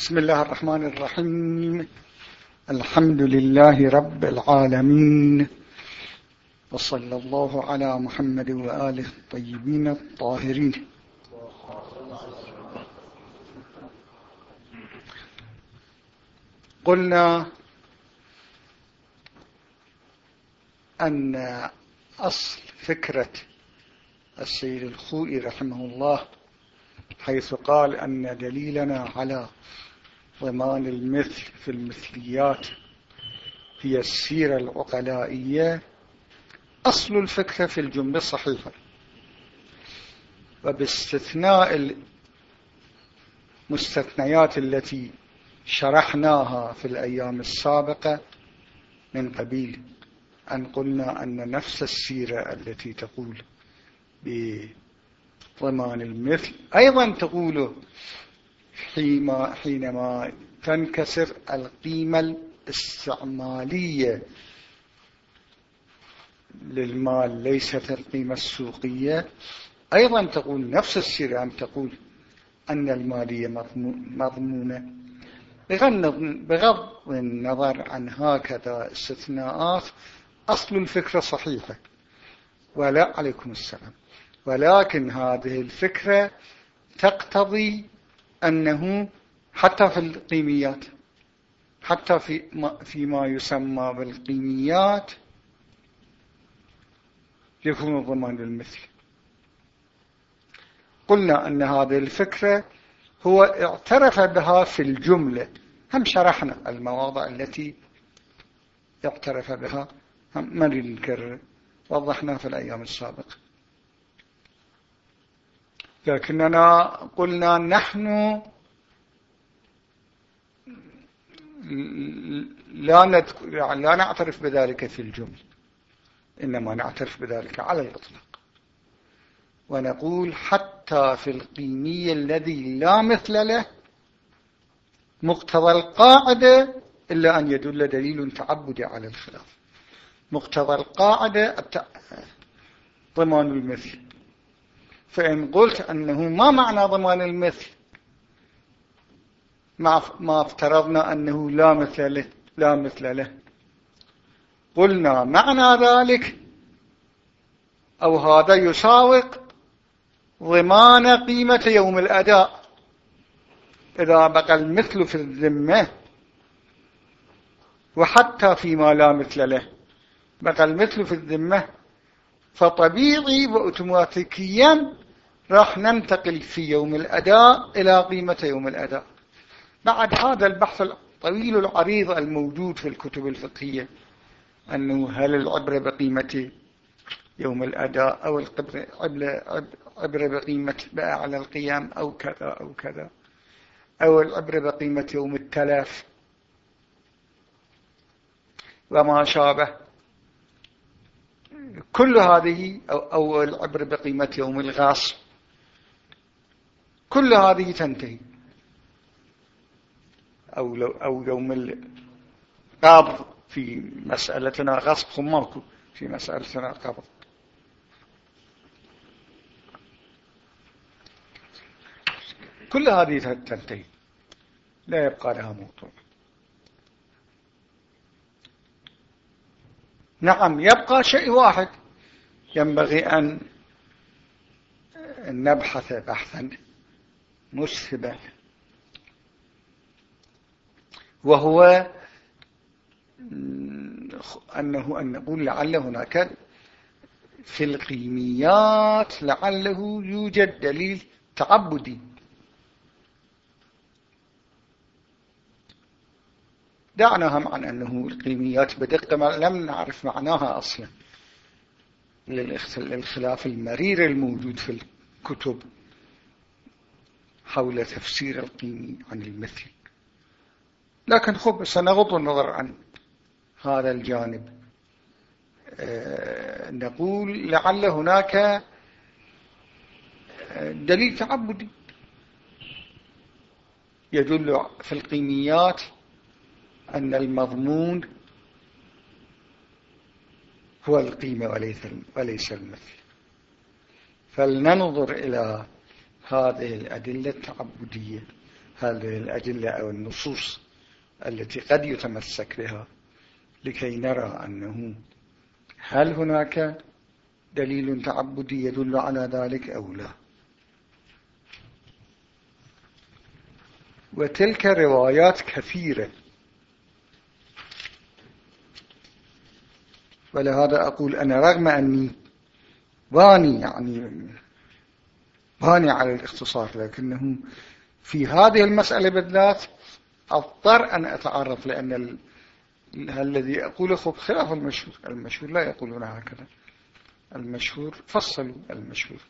بسم الله الرحمن الرحيم. الحمد لله رب العالمين. وصلى الله على محمد وآله الطيبين الطاهرين. قلنا أن أصل فكرة السيد الخوئي رحمه الله حيث قال أن دليلنا على ضمان المثل في المثليات هي السيرة العقلائية. أصل الفكرة في الجملة الصحيحة وباستثناء المستثنيات التي شرحناها في الأيام السابقة من قبيل أن قلنا أن نفس السيرة التي تقول بضمان المثل أيضا تقول حينما تنكسر القيمة الاستعمالية. للمال ليست القيمة السوقية. أيضا تقول نفس السيرة أن تقول أن المالية مضمونة. بغض النظر عن هكذا استثناءات أصل الفكرة صحيحة. ولا عليكم السلام. ولكن هذه الفكرة تقتضي أنه حتى في القيميات حتى في ما فيما يسمى بالقيميات يكون الضمان للمثل. قلنا أن هذه الفكرة هو اعترف بها في الجملة. هم شرحنا المواضع التي اعترف بها. هم ما نريد نكرر وضحنا في الأيام السابقة. لكننا قلنا نحن لا, يعني لا نعترف بذلك في الجمل إنما نعترف بذلك على الإطلاق. ونقول حتى في القيمي الذي لا مثل له مقتضى القاعدة إلا أن يدل دليل تعبدي على الخلاف. مقتضى القاعدة ضمان المثل. فإن قلت أنه ما معنى ضمان المثل ما افترضنا أنه لا مثل له لا مثل له. قلنا معنى ذلك أو هذا يساوق ضمان قيمة يوم الأداء. إذا بقى المثل في الذمة وحتى فيما لا مثل له بقى المثل في الذمة فطبيعي وأوتوماتيكيا راح ننتقل في يوم الأداء إلى قيمة يوم الأداء. بعد هذا البحث الطويل العريض الموجود في الكتب الفقهية أنه هل العبرة بقيمة يوم الأداء أو العبرة بقيمة بأعلى القيام أو كذا أو كذا أو العبرة بقيمة يوم التلف وما شابه. كل هذه أو, أو العبرة بقيمة يوم الغاصب كل هذه تنتهي. أو, لو أو يوم القبض في مسألتنا غصب ماكو في مسألتنا قبض. كل هذه تنتهي. لا يبقى لها موضوع نعم يبقى شيء واحد. ينبغي أن نبحث بحثا مسهبا وهو أنه أن نقول لعل هناك في القيميات لعله يوجد دليل تعبدي. دعنا هم عن أنه القيميات بدقة لم نعرف معناها أصلا. للخلاف المرير الموجود في الكتب حول تفسير القيمي عن المثل. لكن خب سنغض النظر عن هذا الجانب. أه نقول لعل هناك دليل تعبدي. يدل في القيميات المضمون هو القيمة وليس المثل. فلننظر إلى هذه الأدلة التعبدية هذه الأدلة أو النصوص التي قد يتمسك بها لكي نرى أنه هل هناك دليل تعبدي يدل على ذلك أو لا. وتلك روايات كثيرة ولهذا أقول أنا رغم أني باني يعني باني على الاختصار لكنه في هذه المسألة بالذات أضطر أن أتعرف لأن ال... الذي أقوله خلاف المشهور المشهور لا يقولون هكذا. المشهور فصلوا المشهور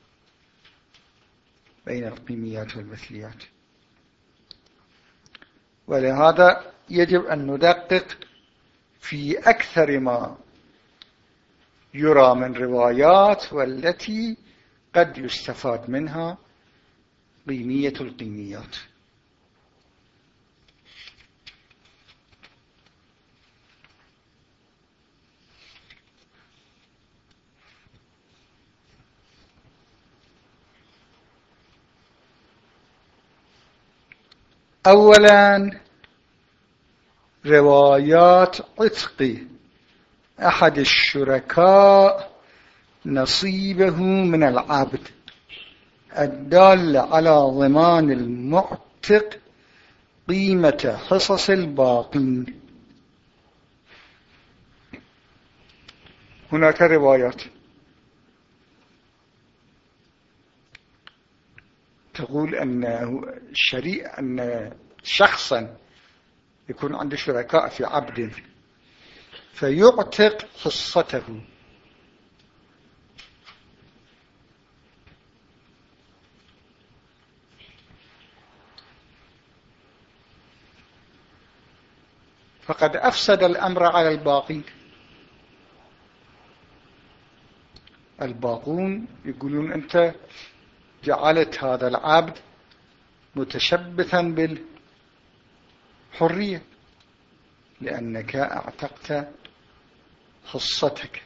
بين القيميات والمثليات. ولهذا يجب أن ندقق في أكثر ما يرى من روايات والتي قد يستفاد منها قيمية القيميات. أولا روايات عتق. أحد الشركاء نصيبه من العبد الدال على ضمان المعتق قيمة حصص الباقين. هناك روايات تقول أن الشريع أن شخصا يكون عنده شركاء في عبد. فيعتق حصته. فقد أفسد الأمر على الباقي. الباقون يقولون أنت جعلت هذا العبد متشبثا بالحرية لأنك أعتقت حصتك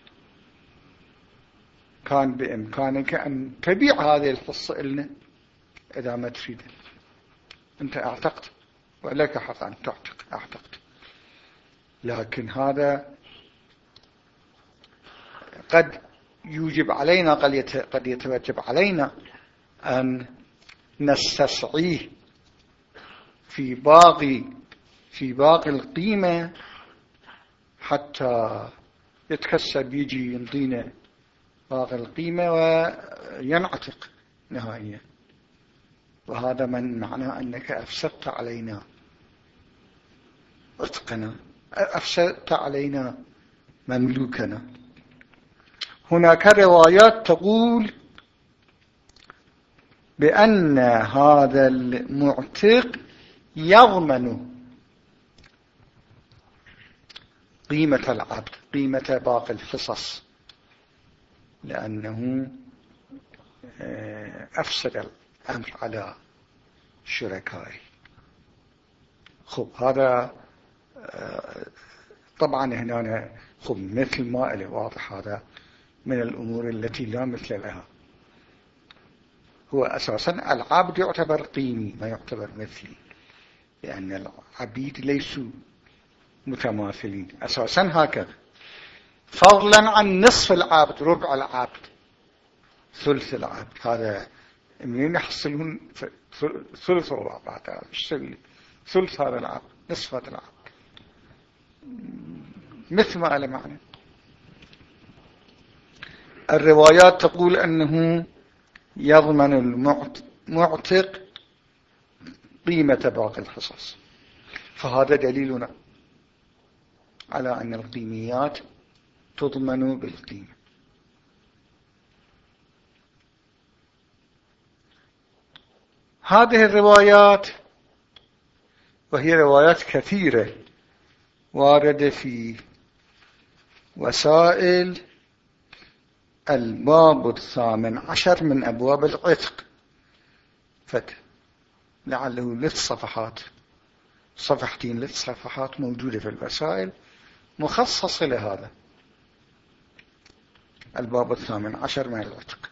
كان بإمكانك أن تبيع هذه الحصة لنا إذا ما تريد. أنت أعتقت ولك حق أن تعتق أعتقت. لكن هذا قد يوجب علينا قد يتوجب علينا أن نستسعيه في باقي في باقي القيمة حتى يتكسب يجي ينطينا باقي القيمة وينعتق نهائيا. وهذا من معنى أنك أفسدت علينا اتقنا أفسدت علينا مملوكنا. هناك روايات تقول بأن هذا المعتق يضمن قيمة العبد. قيمة باقي الحصص لأنه آه، أفسد الأمر على شركائه خب هذا آه، طبعا هنا خب مثل ما إلي واضح هذا من الأمور التي لا مثل لها. هو أساسا العبد يعتبر قيمي ما يعتبر مثلي لأن العبيد ليسوا متماثلين. أساسا هكذا. فضلا عن نصف العبد ربع العبد ثلث العبد هذا منين يحصلون ثلث بعد ثلث هذا العبد نصف هذا العبد مثل ما قال معنى الروايات تقول أنه يضمن المعتق قيمة باقي الحصص فهذا دليلنا على أن القيميات تضمن بالقيمة هذه الروايات وهي روايات كثيرة واردة في وسائل الباب الثامن عشر من أبواب العتق. فتح لعله لث صفحات صفحتين لث صفحات موجودة في الوسائل مخصصة لهذا. الباب الثامن عشر من العتق.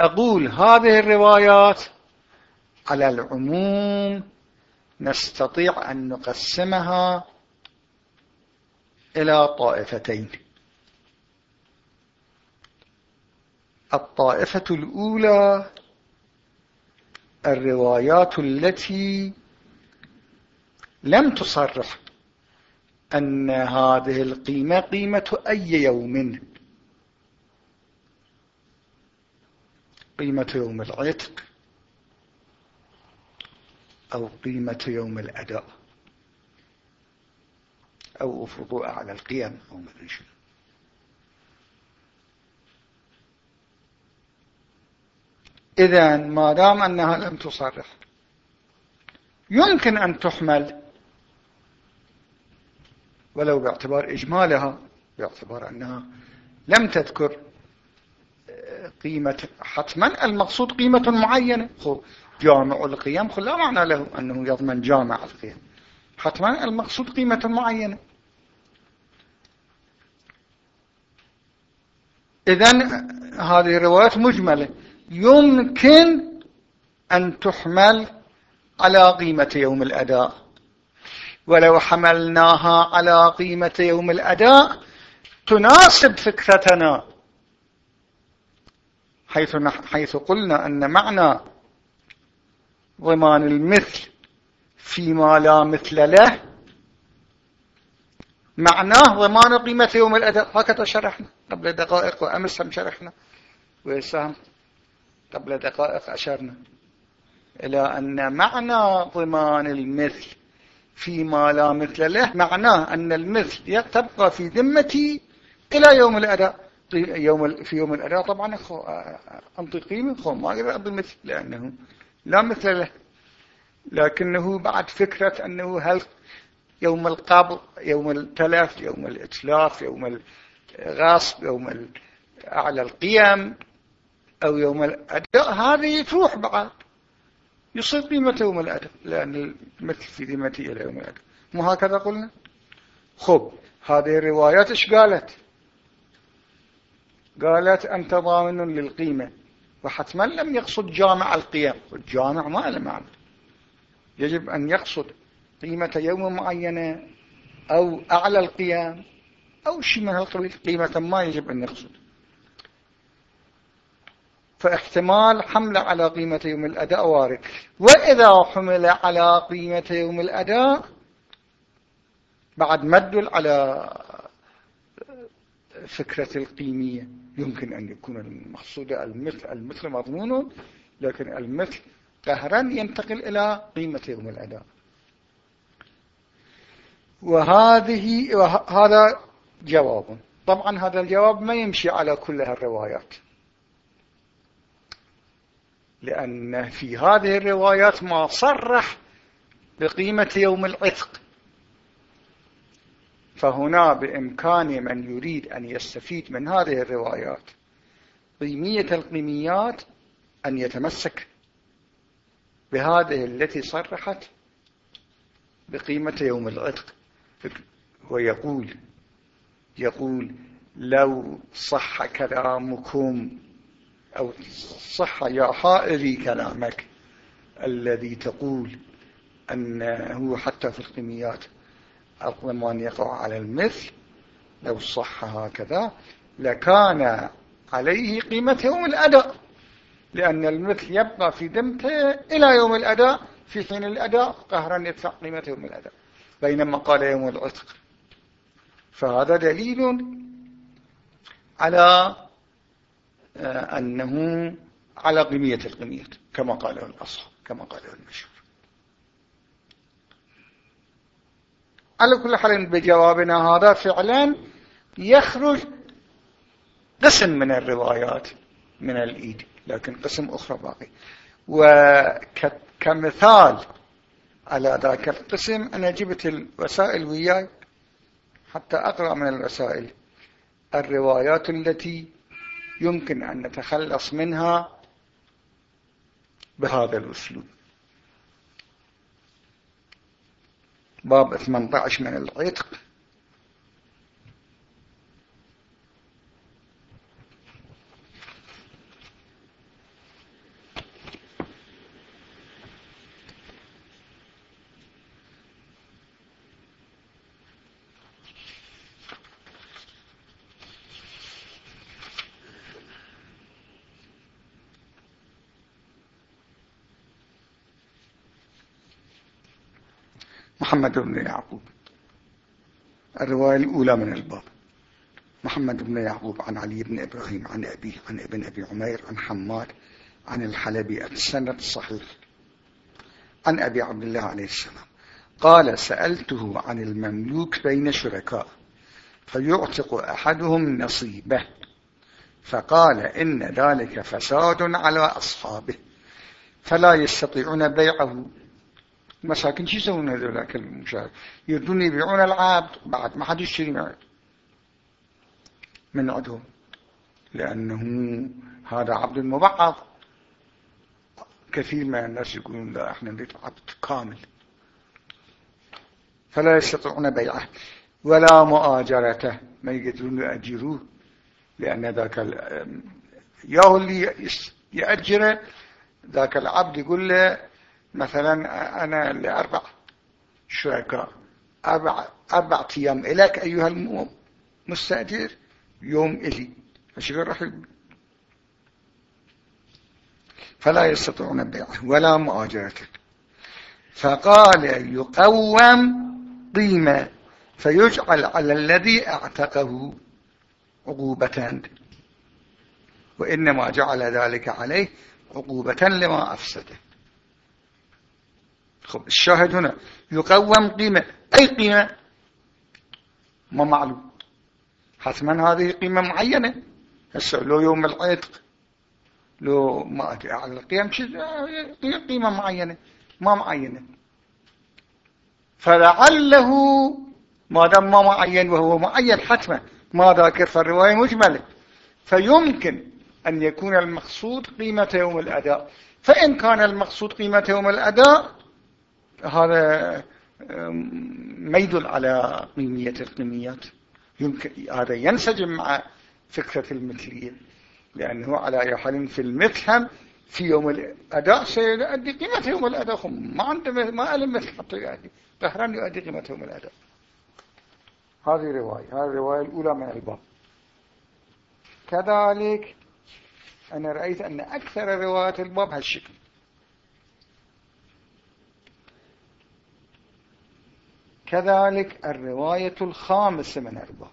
أقول هذه الروايات على العموم نستطيع أن نقسمها إلى طائفتين. الطائفة الأولى الروايات التي لم تصرح أن هذه القيمة قيمة أي يوم؟ قيمة يوم العتق أو قيمة يوم الأداء أو أفرضوا على القيم أو مدري شنو. إذا ما دام أنها لم تصرح يمكن أن تحمل ولو باعتبار إجمالها باعتبار أنها لم تذكر قيمة حتما. المقصود قيمة معينة. جامع القيم. لا معنى له أنه يضمن جامع القيم. حتما المقصود قيمة معينة. إذن هذه الروايات مجملة. يمكن أن تحمل على قيمة يوم الأداء. ولو حملناها على قيمة يوم الأداء تناسب فكرتنا. حيث, حيث قلنا أن معنى ضمان المثل فيما لا مثل له معناه ضمان قيمة يوم الأداء. هكذا شرحنا. قبل دقائق وأمس هم شرحنا. ويسام قبل دقائق أشرنا إلى أن معنى ضمان المثل فيما لا مثل له معناه أن المثل تبقى في ذمتي إلى يوم الأداء. يوم في يوم الأداء طبعا أنطي قيمة ما أقدر أعطي مثل لأنه لا مثل له. لكنه بعد فكرة أنه هل يوم القبض يوم التلف يوم الإتلاف يوم الغصب يوم أعلى القيم أو يوم الأداء هذه تروح بعد يصير قيمة يوم الأداء لأن المثل في ذمتي إلى يوم الأداء. مو هكذا قلنا؟ خب هذه الروايات إيش قالت؟ قالت أنت ضامن للقيمة وحتما لم يقصد جامع القيم. الجامع ما له معنى. يجب أن يقصد قيمة يوم معينة أو أعلى القيام أو شيء من هالقبيل قيمة ما يجب أن يقصد. فاحتمال حمل على قيمة يوم الأداء وارد. وإذا حمل على قيمة يوم الأداء بعد مدل على فكرة القيمية يمكن أن يكون المقصود المثل المثل مضمون لكن المثل قهرا ينتقل إلى قيمة يوم الأداء. وهذه وهذا جواب. طبعا هذا الجواب ما يمشي على كل الروايات لأن في هذه الروايات ما صرح بقيمة يوم العتق. فهنا بإمكان من يريد أن يستفيد من هذه الروايات قيمية القيميات أن يتمسك بهذه التي صرحت بقيمة يوم العتق. ويقول يقول لو صح كلامكم أو صح يا حائري كلامك الذي تقول أنه حتى في القيميات الضمان يقع على المثل لو صح هكذا لكان عليه قيمة يوم الأداء لأن المثل يبقى في ذمته إلى يوم الأداء في حين الأداء قهرا يدفع قيمة يوم الأداء بينما قال يوم العتق. فهذا دليل على أنه على قيمية القيمية كما قاله الأصل كما قاله المشهور. على كل حال بجوابنا هذا فعلا يخرج قسم من الروايات من الإيد لكن قسم أخرى باقي. وكمثال على ذاك القسم أنا جبت الوسائل وياي حتى أقرأ من الوسائل. الروايات التي يمكن أن نتخلص منها بهذا الأسلوب. باب 18 من العتق. محمد بن يعقوب. الرواية الأولى من الباب. محمد بن يعقوب عن علي بن إبراهيم عن أبيه عن ابن أبي عمير عن حماد عن الحلبي. السند الصحيح عن أبي عبد الله عليه السلام. قال سألته عن المملوك بين شركاء فيعتق أحدهم نصيبه. فقال إن ذلك فساد على أصحابه فلا يستطيعون بيعه. مساكن شو يسوون هذولاك المشاهد؟ يردون يبيعون العبد بعد ما حد يشتري من عندهم؟ لأنه هذا عبد مبعض كثير من الناس يقولون لا إحنا نريد عبد كامل. فلا يستطيعون بيعه ولا مؤاجرته. ما يقدرون يأجروه لأن ذاك ياهو اللي يأجره ذاك العبد يقول له مثلا أنا لأربع شركاء أربع, أربع أيام إليك أيها المستأجر يوم إلي. فشكرا راح فلا يستطيعون بيعه ولا مؤاجرته فقال يقوم قيمة فيجعل على الذي أعتقه عقوبة. وإنما جعل ذلك عليه عقوبة لما أفسده. خب الشاهد هنا يقوم قيمة. أي قيمة؟ ما معلوم. حتما هذه قيمة معينة. هسه لو يوم العتق لو ما أدري على القيم قيمة معينة ما معينة. فلعله ما دام ما معين وهو معين حتما. ما ذاكر في الرواية مجملة. فيمكن أن يكون المقصود قيمة يوم الأداء. فإن كان المقصود قيمة يوم الأداء هذا ما يدل على قيمية القيميات يمكن هذا ينسجم مع فكرة المثلية لأنه على أي حال في المفهم في يوم الأداء سيؤدي قيمة يوم الأداء. ما عنده ما ألم مثل حتى يؤدي طهران يؤدي قيمة يوم الأداء. هذه رواية هذه الرواية الأولى من الباب. كذلك أنا رأيت أن أكثر روايات الباب هالشكل. كذلك الرواية الخامسة من الباب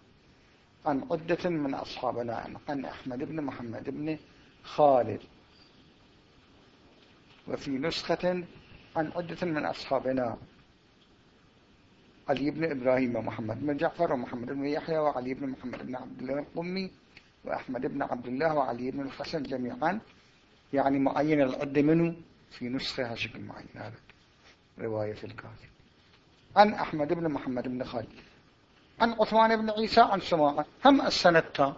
عن عدة من أصحابنا عن أحمد بن محمد بن خالد. وفي نسخة عن عدة من أصحابنا علي بن إبراهيم ومحمد بن جعفر ومحمد بن يحيى وعلي بن محمد بن عبد الله القمي وأحمد بن عبد الله وعلي بن الحسن جميعا. يعني معين العدة منه في نسخة شكل معين هذا رواية الكاتب عن أحمد بن محمد بن خالد عن عثمان بن عيسى عن سماعة هم السنة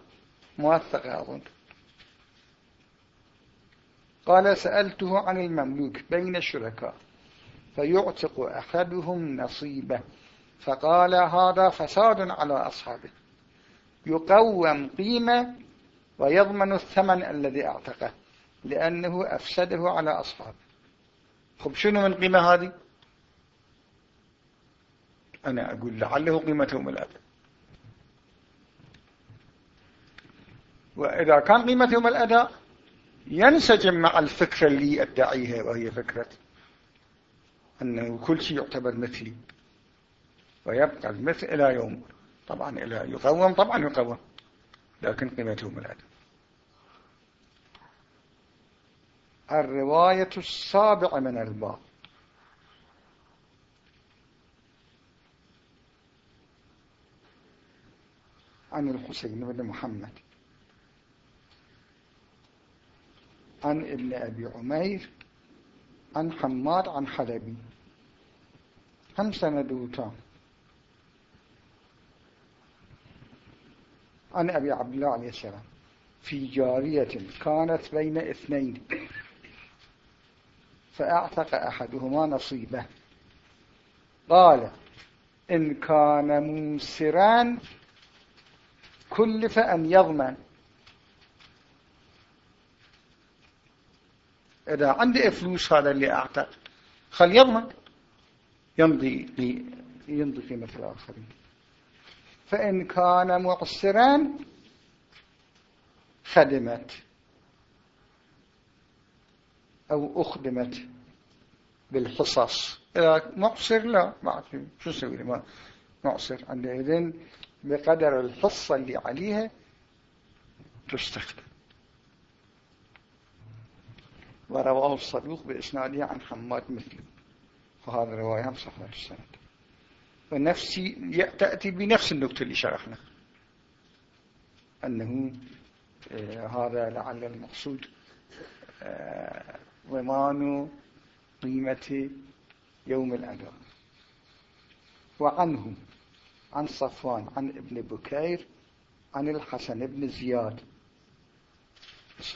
موثقة أظن قال سألته عن المملوك بين الشركاء فيعتق أحدهم نصيبه فقال هذا فساد على أصحابه. يقوم قيمة ويضمن الثمن الذي أعتقه لأنه أفسده على أصحابه. خب شنو من قيمة هذه؟ أنا أقول لعله قيمتهم الأداء وإذا كان قيمتهم الأداء ينسجم مع الفكرة اللي أدعيها وهي فكرة أنه كل شيء يعتبر مثلي. ويبقى المثل إلى يوم. طبعا إلى يقوم طبعا يقوم. لكن قيمتهم الأداء الرواية السابعة من الباب عن الحسين بن محمد. عن ابن أبي عمير عن حماد عن حلبي. هم سندوتان عن أبي عبد الله عليه السلام. في جارية كانت بين اثنين. فأعتق أحدهما نصيبه. قال إن كان موسرا كلف أن يضمن. إذا عندي فلوس هذا اللي أعتق خل يضمن. يمضي يمضي في مثل الآخرين فإن كان معسرا خدمت. أو أخدمت بالحصص. إذا معصر لا بعد شو نسوي ما معصر عندئذ بقدر الحصة اللي عليها تستخدم. ورواه الصدوق بإسناده عن حماد مثله. فهذا رواية صحيح السند. ونفسي تأتي بنفس النكتة اللي شرحنا أنه آه هذا لعل المقصود آه ضمان قيمة يوم الأداء وعنه عن صفوان عن ابن بكير عن الحسن بن زياد.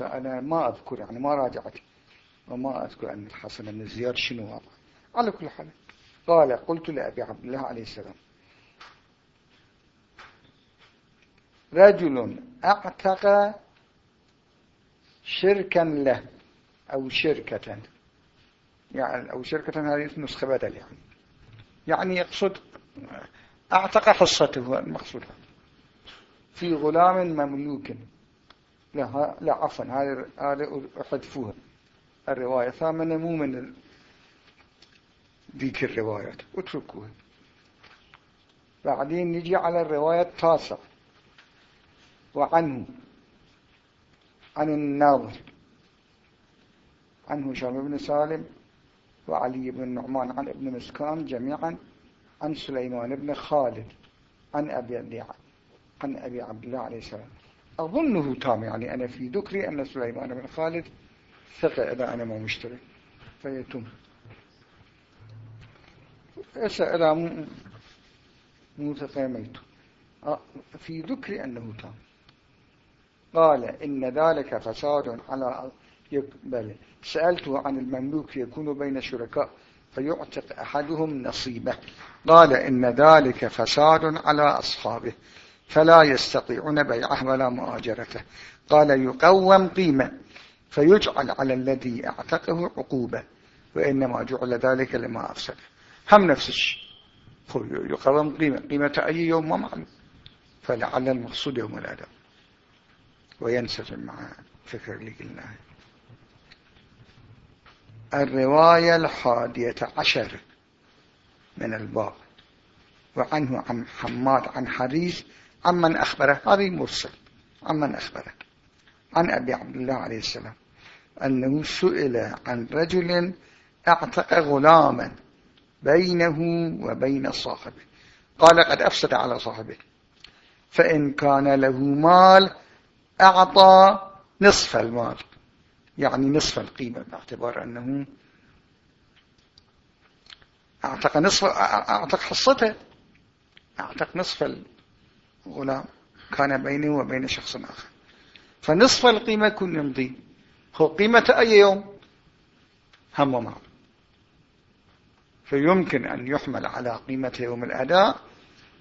أنا ما أذكر يعني ما راجعت وما أذكر أن الحسن بن زياد شنو هذا على كل حال قال قلت لأبي عبد الله عليه السلام رجل أعتق شركا له أو شركة يعني أو شركة هذه نسخة بدل يعني. يعني يقصد أعتق حصته المقصود. في غلام مملوك. لا لا عفوا هذا أحذفوها. الرواية ثامنة مو من ذيك الروايات اتركوها. بعدين نجي على الرواية التاسعة. وعنه. عن الناظر. عن هشام بن سالم وعلي بن نعمان عن ابن مسكان جميعا. عن سليمان بن خالد عن أبي عن أبي عبد الله عليه السلام. أظنه تام يعني أنا في ذكري أن سليمان بن خالد ثقة إذا أنا ما مشتري فيتم. إذا إذا مو ثقة ميت آه، في ذكري أنه تام قال إن ذلك فساد على يقبل. سألته عن المملوك يكون بين شركاء. فيعتق أحدهم نصيبه. قال إن ذلك فساد على أصحابه فلا يستطيعون بيعه ولا مؤاجرته. قال يقوم قيمة فيجعل على الذي أعتقه عقوبة وإنما جعل ذلك لما أفسد. هم نفس الشيء. يقوم قيمة قيمة أي يوم ما معلوم فلعل المقصود يوم الأدب وينسجم مع فكر اللي قلناه الرواية الحادية عشر من الباب وعنه عن حماد عن حديث عمن أخبره. هذه مرسل عمن أخبره. عن أبي عبد الله عليه السلام أنه سئل عن رجل اعتق غلاما بينه وبين صاحبه. قال قد أفسد على صاحبه فإن كان له مال أعطى نصف المال. يعني نصف القيمة باعتبار أنه أعتق نصف أعتق حصته أعتق نصف الغلام كان بينه وبين شخص آخر. فنصف القيمة كن يمضي. هو قيمة أي يوم؟ هم ومال فيمكن أن يحمل على قيمة يوم الأداء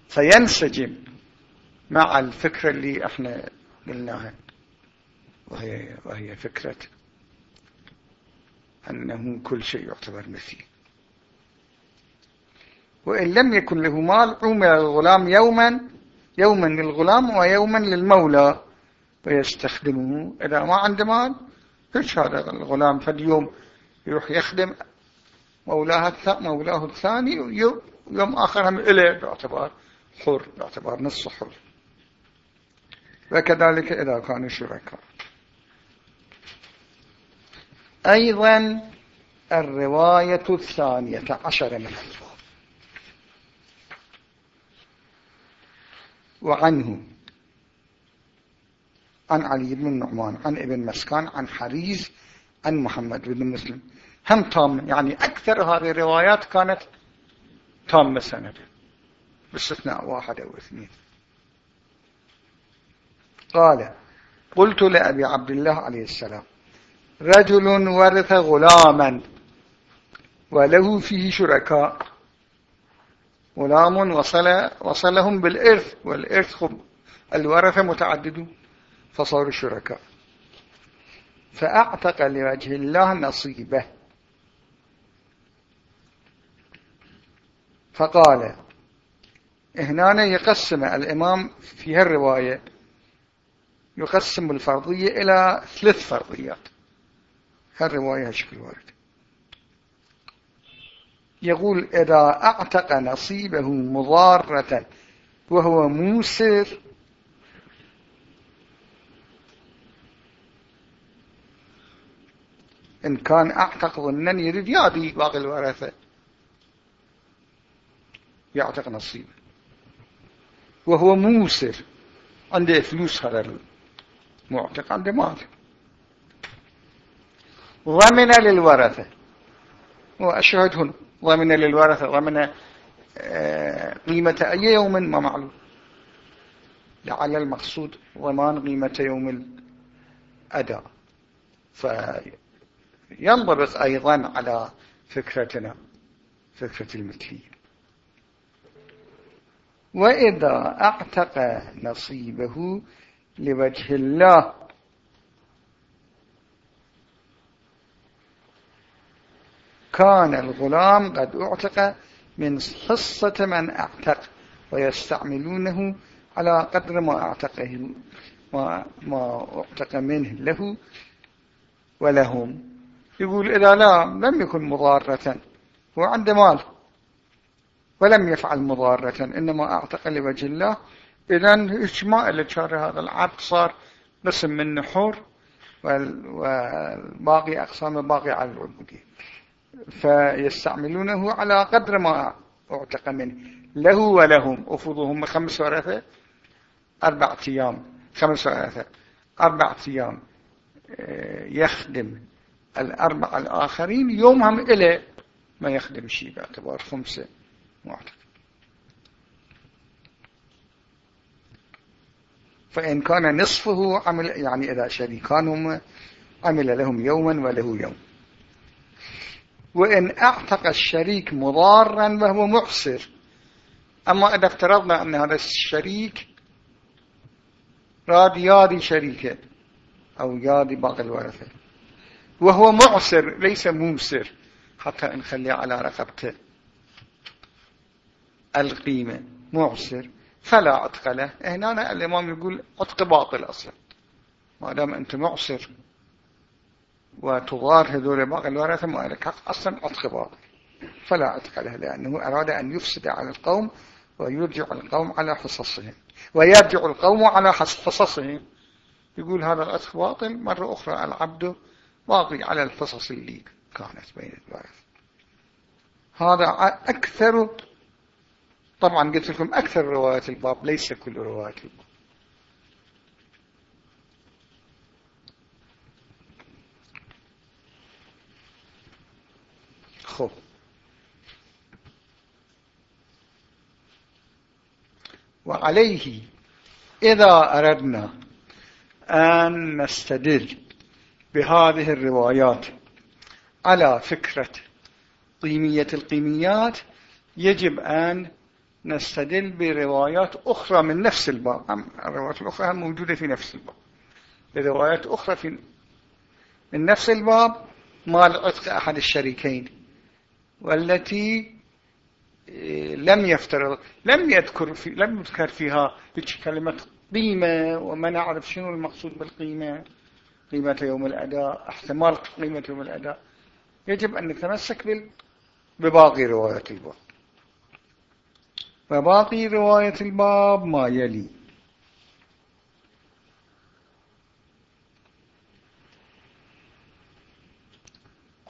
فينسجم مع الفكرة اللي إحنا قلناها وهي, وهي فكرة أنه كل شيء يعتبر مثلي وإن لم يكن له مال عمل الغلام يوما يوما للغلام ويوما للمولى ويستخدمه إذا ما عنده مال. فيش هذا الغلام؟ فاليوم يروح يخدم مولاه مولاه الثاني يوم آخر هم إليه باعتبار حر باعتبار نص حر. وكذلك إذا كانوا شركاء. أيضا الرواية الثانية عشر من الباب وعنه عن علي بن النعمان عن ابن مسكان عن حريز عن محمد بن مسلم. هم تام يعني أكثر هذه الروايات كانت تامة سنة باستثناء واحد أو اثنين. قال قلت لأبي عبد الله عليه السلام رجل ورث غلاما وله فيه شركاء. غلام وصل وصلهم بالإرث والإرث خب الورثة متعدد فصاروا شركاء. فأعتق لوجه الله نصيبه. فقال هنا يقسم الإمام في هالرواية يقسم الفرضية إلى ثلاث فرضيات. هالرواية هالشكل وارد. يقول إذا أعتق نصيبه مضارة وهو موسر إن كان أعتق ظنا يريد يعطي باقي الورثة. يعتق نصيبه. وهو موسر. عنده فلوس هذا المعتق عنده مال. ضمن للورثة. وأشهد هنا ضمن للورثة ضمن آه، قيمة أي يوم ما معلوم. لعل المقصود ضمان قيمة يوم الأداء. فينضبط أيضا على فكرتنا فكرة المثلية. وإذا أعتق نصيبه لوجه الله كان الغلام قد اعتق من حصة من اعتق ويستعملونه على قدر ما اعتقه ما, ما اعتق منه له ولهم. يقول إذا لا لم يكن مضارة هو عنده مال ولم يفعل مضارة إنما اعتق لوجه الله. إذن إجماع اللي هذا العبد صار قسم من نحور والباقي أقسام باقي على العبودية. فيستعملونه على قدر ما أعتق منه. له ولهم أفضهم خمس ورثة أربع أيام خمس ورثة أربع أيام آه، يخدم الأربع الآخرين. يومهم إلى ما يخدم شيء باعتبار خمسة معتق. فإن كان نصفه عمل يعني إذا شريكان هم عمل لهم يوما وله يوم. وإن أعتق الشريك مضارا وهو محصر أما إذا افترضنا أن هذا الشريك راد يادي شريكه أو يادي باقي الورثة. وهو معسر ليس موسر. حتى نخليه على رقبته القيمة. معسر. فلا عتق له. هنا الإمام يقول عتق باطل أصلا. ما دام أنت معسر. وتضار هذول باقي الورثة ما لك حق أصلا عتق باطل فلا عتق له لأنه أراد أن يفسد على القوم ويرجع القوم على حصصهم. ويرجع القوم على حصصهم. يقول هذا العتق باطل. مرة أخرى العبد باقي على الحصص اللي كانت بين الورثة. هذا أكثر طبعا قلت لكم أكثر روايات الباب ليس كل روايات الباب خب وعليه إذا أردنا أن نستدل بهذه الروايات على فكرة قيمية القيميات يجب أن نستدل بروايات أخرى من نفس الباب. الروايات الأخرى موجودة في نفس الباب. بروايات أخرى في من نفس الباب مال عتق أحد الشريكين والتي لم يفترض لم يذكر في لم يذكر فيها كلمة قيمة وما نعرف شنو المقصود بالقيمة قيمة يوم الأداء احتمال قيمة يوم الأداء. يجب أن نتمسك بباقي روايات الباب. فباقي رواية الباب ما يلي.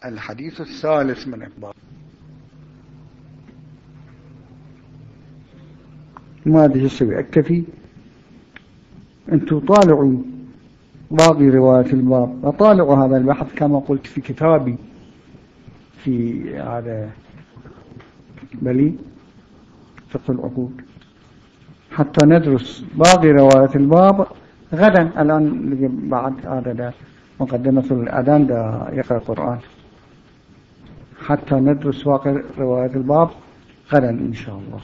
الحديث الثالث من الباب. ما أدري أسوي أكتفي أنتم طالعوا باقي رواية الباب. وطالعوا هذا البحث كما قلت في كتابي. في هذا بلي فقه العقود. حتى ندرس باقي رواية الباب غدا. الآن بعد هذا مقدمة الأذان دا يقرأ القرآن. حتى ندرس باقي رواية الباب غدا إن شاء الله.